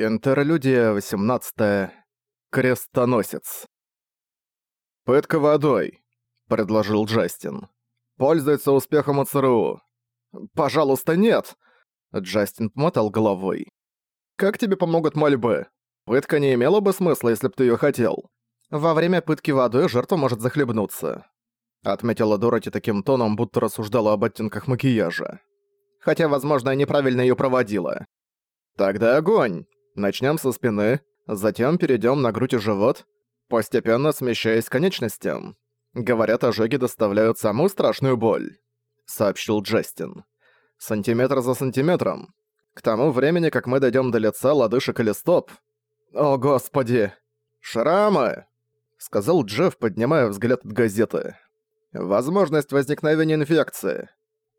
Интерлюдия 18. Крестоносец. «Пытка водой», — предложил Джастин. «Пользуется успехом у ЦРУ». «Пожалуйста, нет!» Джастин помотал головой. «Как тебе помогут мольбы? Пытка не имела бы смысла, если бы ты её хотел. Во время пытки водой жертва может захлебнуться», — отметила Дороти таким тоном, будто рассуждала об оттенках макияжа. «Хотя, возможно, я неправильно её проводила». «Тогда огонь!» Начнем со спины, затем перейдем на грудь и живот, постепенно смещаясь к конечностям. Говорят, ожоги доставляют самую страшную боль», — сообщил Джастин. «Сантиметр за сантиметром. К тому времени, как мы дойдем до лица, лодыжек или стоп...» «О, господи!» «Шрамы!» — сказал Джефф, поднимая взгляд от газеты. «Возможность возникновения инфекции.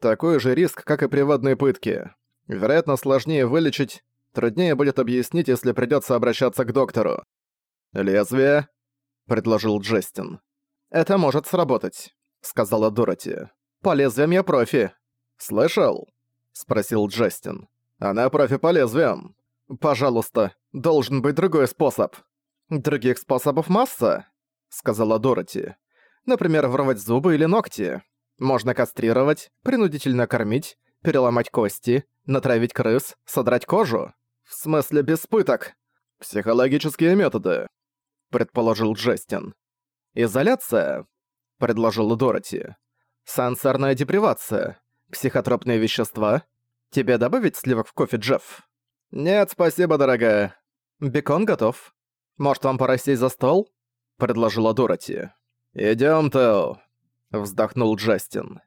Такой же риск, как и при водной пытке. Вероятно, сложнее вылечить, Труднее будет объяснить, если придётся обращаться к доктору. «Лезвие?» — предложил Джестин. «Это может сработать», — сказала Дороти. «По лезвиям я профи». «Слышал?» — спросил Джестин. «Она профи по лезвиям». «Пожалуйста, должен быть другой способ». «Других способов масса», — сказала Дороти. «Например, врывать зубы или ногти. Можно кастрировать, принудительно кормить, переломать кости, натравить крыс, содрать кожу. «В смысле без пыток?» «Психологические методы», — предположил Джестин. «Изоляция», — предложила Дороти. «Сенсорная депривация. Психотропные вещества. Тебе добавить сливок в кофе, Джефф?» «Нет, спасибо, дорогая. Бекон готов. Может, вам пора сесть за стол?» — предложила Дороти. «Идём, Тео», — вздохнул Джастин.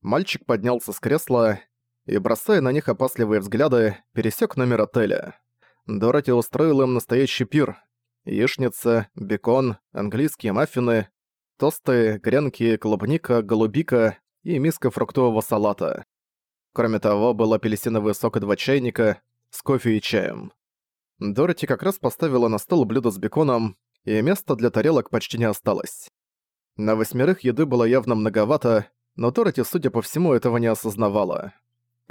Мальчик поднялся с кресла и, бросая на них опасливые взгляды, пересек номер отеля. Дороти устроил им настоящий пир. Яичница, бекон, английские маффины, тосты, гренки, клубника, голубика и миска фруктового салата. Кроме того, был апельсиновый сок и два чайника с кофе и чаем. Дороти как раз поставила на стол блюдо с беконом, и места для тарелок почти не осталось. На восьмерых еды было явно многовато, но Дороти, судя по всему, этого не осознавала.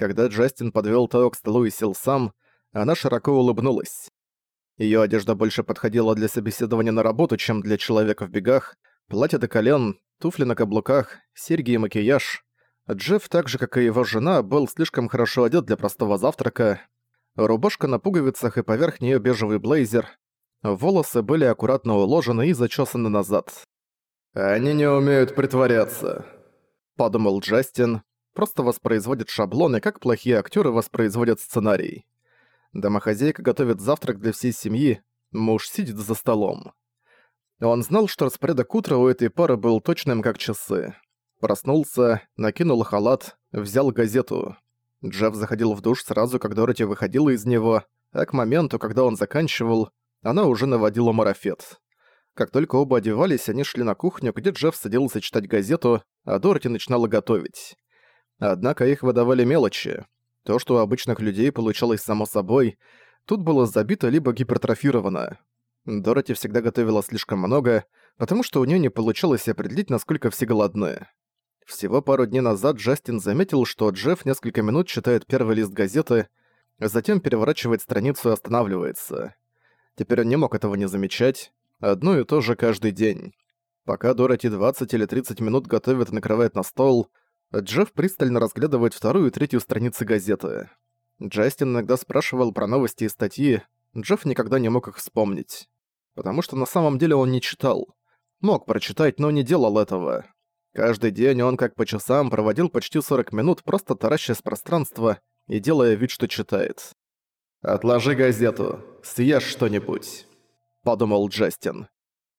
Когда Джастин подвёл Тео к столу и сел сам, она широко улыбнулась. Её одежда больше подходила для собеседования на работу, чем для человека в бегах. Платье до колен, туфли на каблуках, серьги и макияж. Джефф, так же как и его жена, был слишком хорошо одет для простого завтрака. Рубашка на пуговицах и поверх неё бежевый блейзер. Волосы были аккуратно уложены и зачесаны назад. «Они не умеют притворяться», — подумал Джастин, просто воспроизводит шаблоны, как плохие актеры воспроизводят сценарий. Домохозяйка готовит завтрак для всей семьи, муж сидит за столом. Он знал, что распорядок утра у этой пары был точным как часы. Проснулся, накинул халат, взял газету. Джефф заходил в душ сразу, как Дороти выходила из него, а к моменту, когда он заканчивал, она уже наводила марафет. Как только оба одевались, они шли на кухню, где Джефф садился читать газету, а Дороти начинала готовить. Однако их выдавали мелочи. То, что у обычных людей получалось само собой, тут было забито либо гипертрофировано. Дороти всегда готовила слишком много, потому что у нее не получалось определить, насколько все голодны. Всего пару дней назад Джастин заметил, что Джефф несколько минут читает первый лист газеты, а затем переворачивает страницу и останавливается. Теперь он не мог этого не замечать. Одно и то же каждый день. Пока Дороти 20 или 30 минут готовит и накрывает на стол, Джефф пристально разглядывает вторую и третью страницы газеты. Джастин иногда спрашивал про новости и статьи, Джефф никогда не мог их вспомнить. Потому что на самом деле он не читал. Мог прочитать, но не делал этого. Каждый день он, как по часам, проводил почти 40 минут, просто таращась пространство и делая вид, что читает. «Отложи газету, съешь что-нибудь», — подумал Джастин.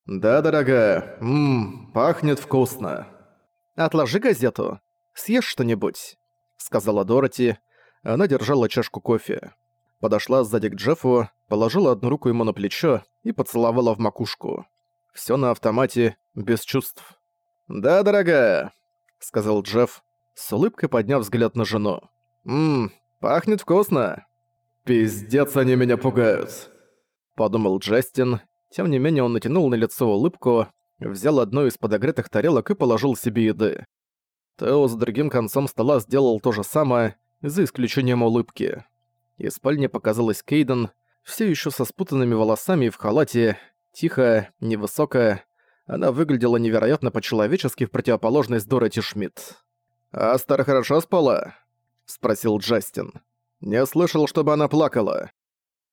«Да, дорогая, ммм, пахнет вкусно». «Отложи газету, Съешь что-нибудь», — сказала Дороти. Она держала чашку кофе. Подошла сзади к Джеффу, положила одну руку ему на плечо и поцеловала в макушку. Всё на автомате, без чувств. «Да, дорогая», — сказал Джефф, с улыбкой подняв взгляд на жену. «Ммм, пахнет вкусно». «Пиздец, они меня пугают», — подумал Джастин. Тем не менее он натянул на лицо улыбку, взял одну из подогретых тарелок и положил себе еды. Тео с другим концом стола сделал то же самое, за исключением улыбки. Из спальни показалась Кейден. Все еще со спутанными волосами и в халате, тихая, невысокая, она выглядела невероятно по-человечески в противоположность Дороти Шмидт. «Астер хорошо спала?» — спросил Джастин. «Не слышал, чтобы она плакала».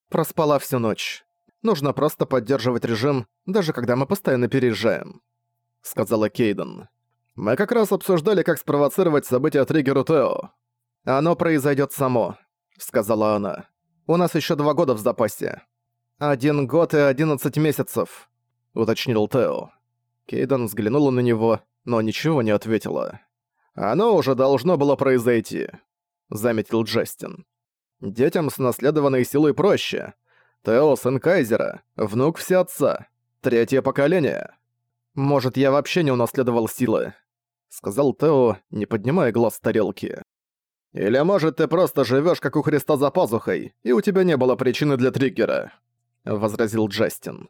«Проспала всю ночь. Нужно просто поддерживать режим, даже когда мы постоянно переезжаем», — сказала Кейден. «Мы как раз обсуждали, как спровоцировать события триггеру Тео. Оно произойдет само», — сказала она. «У нас еще два года в запасе». «Один год и одиннадцать месяцев», — уточнил Тео. Кейден взглянула на него, но ничего не ответила. «Оно уже должно было произойти», — заметил Джастин. «Детям с наследованной силой проще. Тео сын Кайзера, внук всеотца, третье поколение». «Может, я вообще не унаследовал силы», — сказал Тео, не поднимая глаз с тарелки. «Или, может, ты просто живешь как у Христа за пазухой, и у тебя не было причины для триггера», — возразил Джастин.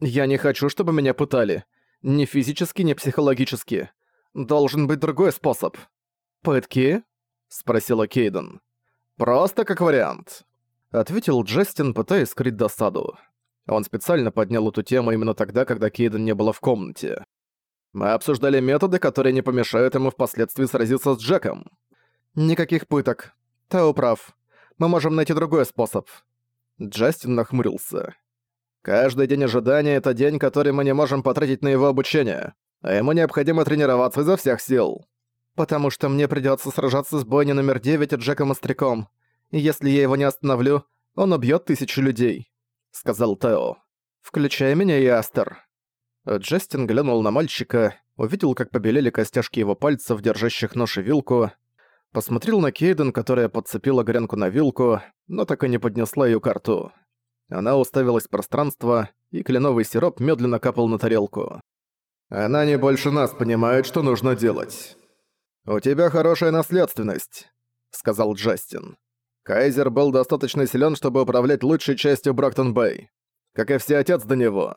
«Я не хочу, чтобы меня пытали. Ни физически, ни психологически. Должен быть другой способ». «Пытки?» — спросила Кейден. «Просто как вариант», — ответил Джастин, пытаясь скрыть досаду. Он специально поднял эту тему именно тогда, когда Кейден не было в комнате. «Мы обсуждали методы, которые не помешают ему впоследствии сразиться с Джеком». «Никаких пыток. Тео прав. Мы можем найти другой способ». Джастин нахмурился. «Каждый день ожидания — это день, который мы не можем потратить на его обучение, а ему необходимо тренироваться изо всех сил. Потому что мне придётся сражаться с бойней номер 9 и Джеком Остряком, и если я его не остановлю, он убьёт тысячу людей», — сказал Тео. «Включая меня и Астер». Джастин глянул на мальчика, увидел, как побелели костяшки его пальцев, держащих нож и вилку, Посмотрел на Кейден, которая подцепила гренку на вилку, но так и не поднесла её к рту. Она уставилась в пространство, и кленовый сироп медленно капал на тарелку. «Она не больше нас понимает, что нужно делать». «У тебя хорошая наследственность», — сказал Джастин. «Кайзер был достаточно силен, чтобы управлять лучшей частью Брактон-Бэй, как и все отец до него».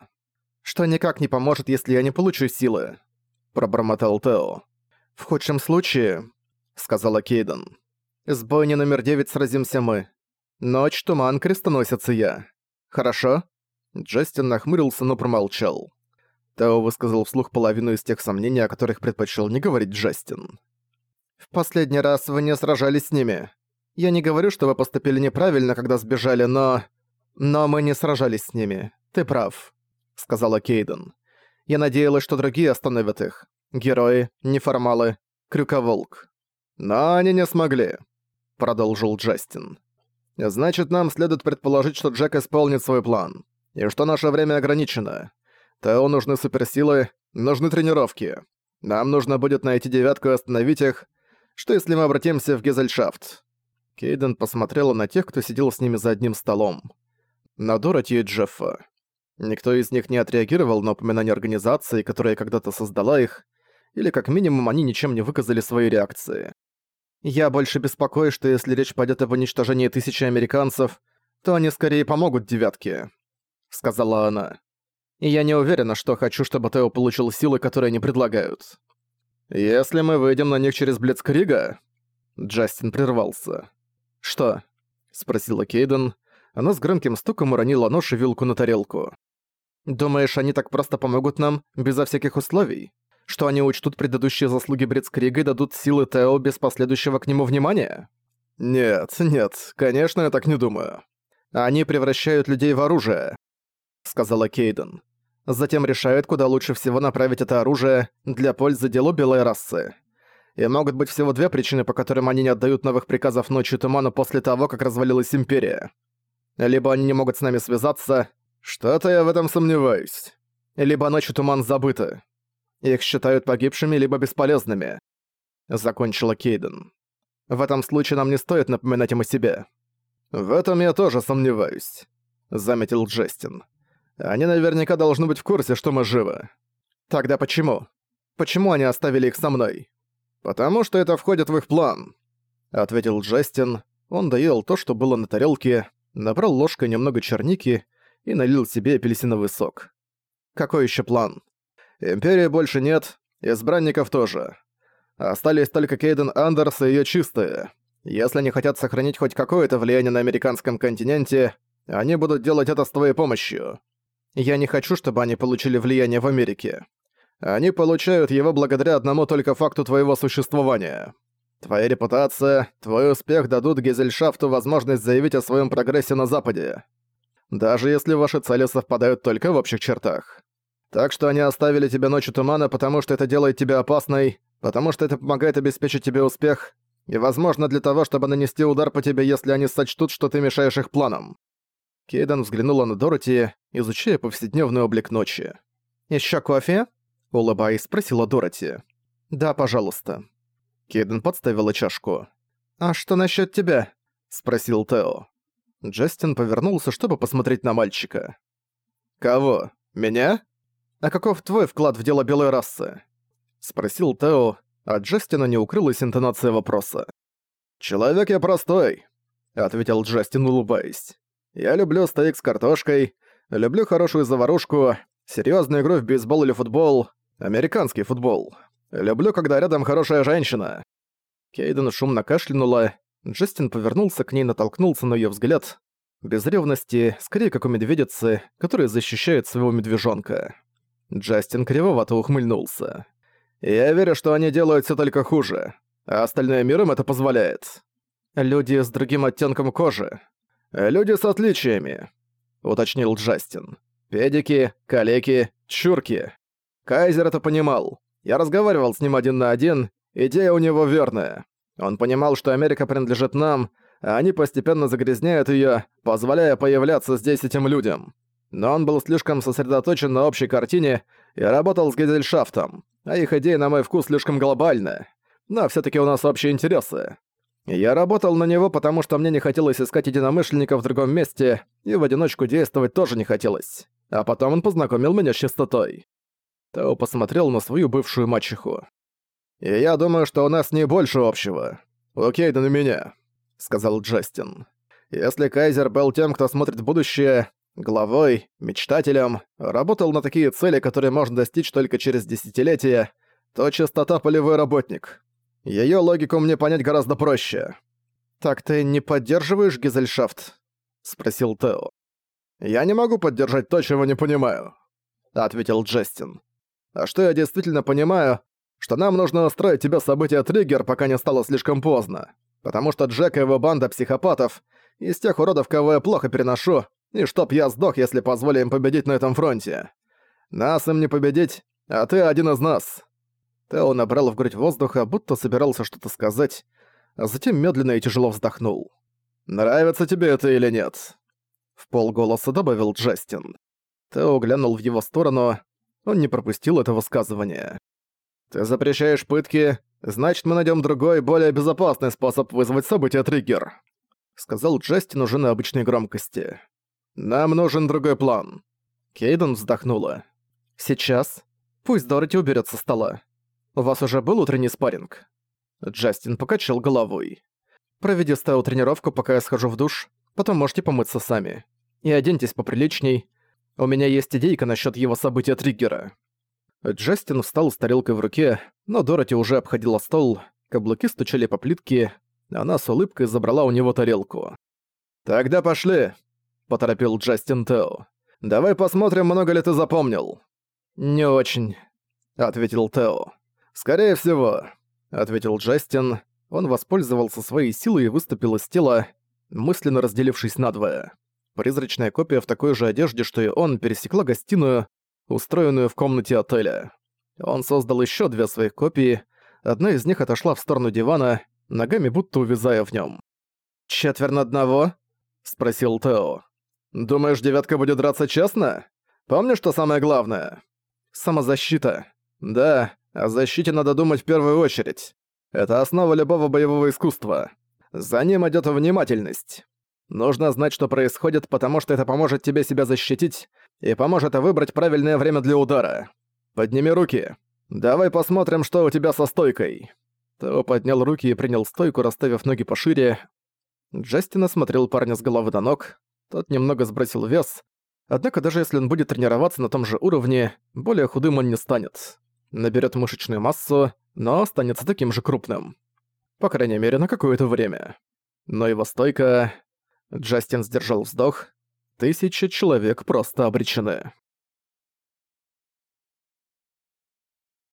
«Что никак не поможет, если я не получу силы», — пробормотал Тео. «В худшем случае, сказала Кейден. «С бойни номер девять сразимся мы. Ночь, туман, крестоносец и я. Хорошо?» Джастин нахмурился, но промолчал. Тео высказал вслух половину из тех сомнений, о которых предпочел не говорить Джастин. «В последний раз вы не сражались с ними. Я не говорю, что вы поступили неправильно, когда сбежали, но... Но мы не сражались с ними. Ты прав», — сказала Кейден. «Я надеялась, что другие остановят их. Герои, неформалы, крюковолк. «Но они не смогли», — продолжил Джастин. «Значит, нам следует предположить, что Джек исполнит свой план, и что наше время ограничено. Тео нужны суперсилы, нужны тренировки. Нам нужно будет найти девятку и остановить их. Что если мы обратимся в Гезельшафт?» Кейден посмотрела на тех, кто сидел с ними за одним столом. На Дороти и Джеффа. Никто из них не отреагировал на упоминание организации, которая когда-то создала их, или как минимум они ничем не выказали своей реакции. Я больше беспокоюсь, что если речь пойдет об уничтожении тысячи американцев, то они скорее помогут девятке», — сказала она. «И я не уверена, что хочу, чтобы Тео получил силы, которые они предлагают». «Если мы выйдем на них через Блицкрига...» Джастин прервался. «Что?» — спросила Кейден. Она с громким стуком уронила нож и вилку на тарелку. «Думаешь, они так просто помогут нам, безо всяких условий?» что они учтут предыдущие заслуги Бритскрига и дадут силы Тео без последующего к нему внимания? Нет, нет, конечно, я так не думаю. Они превращают людей в оружие, сказала Кейден. Затем решают, куда лучше всего направить это оружие для пользы делу белой расы. И могут быть всего две причины, по которым они не отдают новых приказов ночью туману после того, как развалилась Империя. Либо они не могут с нами связаться, что-то я в этом сомневаюсь. Либо ночью туман забыта. Их считают погибшими либо бесполезными. Закончила Кейден. В этом случае нам не стоит напоминать им о себе. В этом я тоже сомневаюсь, заметил Джестин. Они наверняка должны быть в курсе, что мы живы. Тогда почему? Почему они оставили их со мной? Потому что это входит в их план, ответил Джестин. Он доел то, что было на тарелке, набрал ложкой немного черники и налил себе апельсиновый сок. Какой еще план? Империи больше нет, избранников тоже. Остались только Кейден Андерс и её чистые. Если они хотят сохранить хоть какое-то влияние на американском континенте, Они будут делать это с твоей помощью. Я не хочу, чтобы они получили влияние в Америке. Они получают его благодаря одному только факту твоего существования. Твоя репутация, твой успех дадут Гезельшафту возможность заявить о своем прогрессе на Западе. Даже если ваши цели совпадают только в общих чертах. Так что они оставили тебя ночью тумана, потому что это делает тебя опасной, потому что это помогает обеспечить тебе успех, и, возможно, для того, чтобы нанести удар по тебе, если они сочтут, что ты мешаешь их планам. Кейден взглянула на Дороти, изучая повседневный облик ночи. «Ещё кофе?» — улыбаясь, спросила Дороти. «Да, пожалуйста». Кейден подставила чашку. «А что насчёт тебя?» — спросил Тео. Джастин повернулся, чтобы посмотреть на мальчика. «Кого? Меня?» «А каков твой вклад в дело белой расы?» — спросил Тео, а Джастина не укрылась интонация вопроса. «Человек я простой», — ответил Джастин, улыбаясь. Я люблю стейк с картошкой, люблю хорошую заварушку, серьезную игру в бейсбол или футбол, американский футбол. Люблю, когда рядом хорошая женщина». Кейден шумно кашлянула. Джастин повернулся к ней, натолкнулся на ее взгляд. Без ревности, скорее как у медведицы, которая защищает своего медвежонка. Джастин кривовато ухмыльнулся. «Я верю, что они делают все только хуже, а остальное миром это позволяет. Люди с другим оттенком кожи, «Люди с отличиями», — уточнил Джастин. «Педики, калеки, чурки». Кайзер это понимал. Я разговаривал с ним один на один, идея у него верная. Он понимал, что Америка принадлежит нам, а они постепенно загрязняют её, позволяя появляться здесь этим людям. Но он был слишком сосредоточен на общей картине и работал с Гезельшафтом, а их идеи, на мой вкус, слишком глобальны. Но всё-таки у нас общие интересы. Я работал на него, потому что мне не хотелось искать единомышленников в другом месте, и в одиночку действовать тоже не хотелось. А потом он познакомил меня с чистотой. Тео посмотрел на свою бывшую мачеху. «И я думаю, что у нас не больше общего. У Кейден и меня», — сказал Джастин. «Если Кайзер был тем, кто смотрит в будущее, главой, мечтателем, работал на такие цели, которые можно достичь только через десятилетия, то чистота полевой работник. Её логику мне понять гораздо проще. «Так ты не поддерживаешь Гизельшафт?» — спросил Тео. «Я не могу поддержать то, чего не понимаю», — ответил Джастин. «А что я действительно понимаю, что нам нужно устроить тебе события триггер, пока не стало слишком поздно. Потому что Джек и его банда психопатов из тех уродов, кого я плохо переношу, и чтоб я сдох, если позволю им победить на этом фронте. Нас им не победить, а ты один из нас. Тео набрал в грудь воздуха, будто собирался что-то сказать, а затем медленно и тяжело вздохнул. «Нравится тебе это или нет?» В полголоса добавил Джастин. Тео глянул в его сторону, он не пропустил это высказывания. «Ты запрещаешь пытки, значит, мы найдем другой, более безопасный способ вызвать события триггер», сказал Джастин уже на обычной громкости. «Нам нужен другой план». Кейден вздохнула. «Сейчас? Пусть Дороти уберет со стола. У вас уже был утренний спарринг?» Джастин покачал головой. «Проведи стаю тренировку, пока я схожу в душ, потом можете помыться сами. И оденьтесь поприличней. У меня есть идейка насчет его события триггера». Джастин встал с тарелкой в руке, но Дороти уже обходила стол, каблуки стучали по плитке, она с улыбкой забрала у него тарелку. «Тогда пошли», — поторопил Джастин Тео. «Давай посмотрим, много ли ты запомнил». «Не очень», — ответил Тео. «Скорее всего», — ответил Джастин. Он воспользовался своей силой и выступил из тела, мысленно разделившись надвое. Призрачная копия в такой же одежде, что и он, пересекла гостиную, устроенную в комнате отеля. Он создал еще две своих копии, одна из них отошла в сторону дивана, ногами будто увязая в нем. «Четверть одного?» — спросил Тео. «Думаешь, девятка будет драться честно? Помнишь, что самое главное?» «Самозащита. Да, о защите надо думать в первую очередь. Это основа любого боевого искусства. За ним идёт внимательность. Нужно знать, что происходит, потому что это поможет тебе себя защитить и поможет выбрать правильное время для удара. Подними руки. Давай посмотрим, что у тебя со стойкой. Тео поднял руки и принял стойку, расставив ноги пошире. Джастин осмотрел парня с головы до ног. Тот немного сбросил вес. Однако даже если он будет тренироваться на том же уровне, более худым он не станет наберет мышечную массу, но останется таким же крупным. По крайней мере, на какое-то время. Но его стойка... Джастин сдержал вздох. Тысячи человек просто обречены.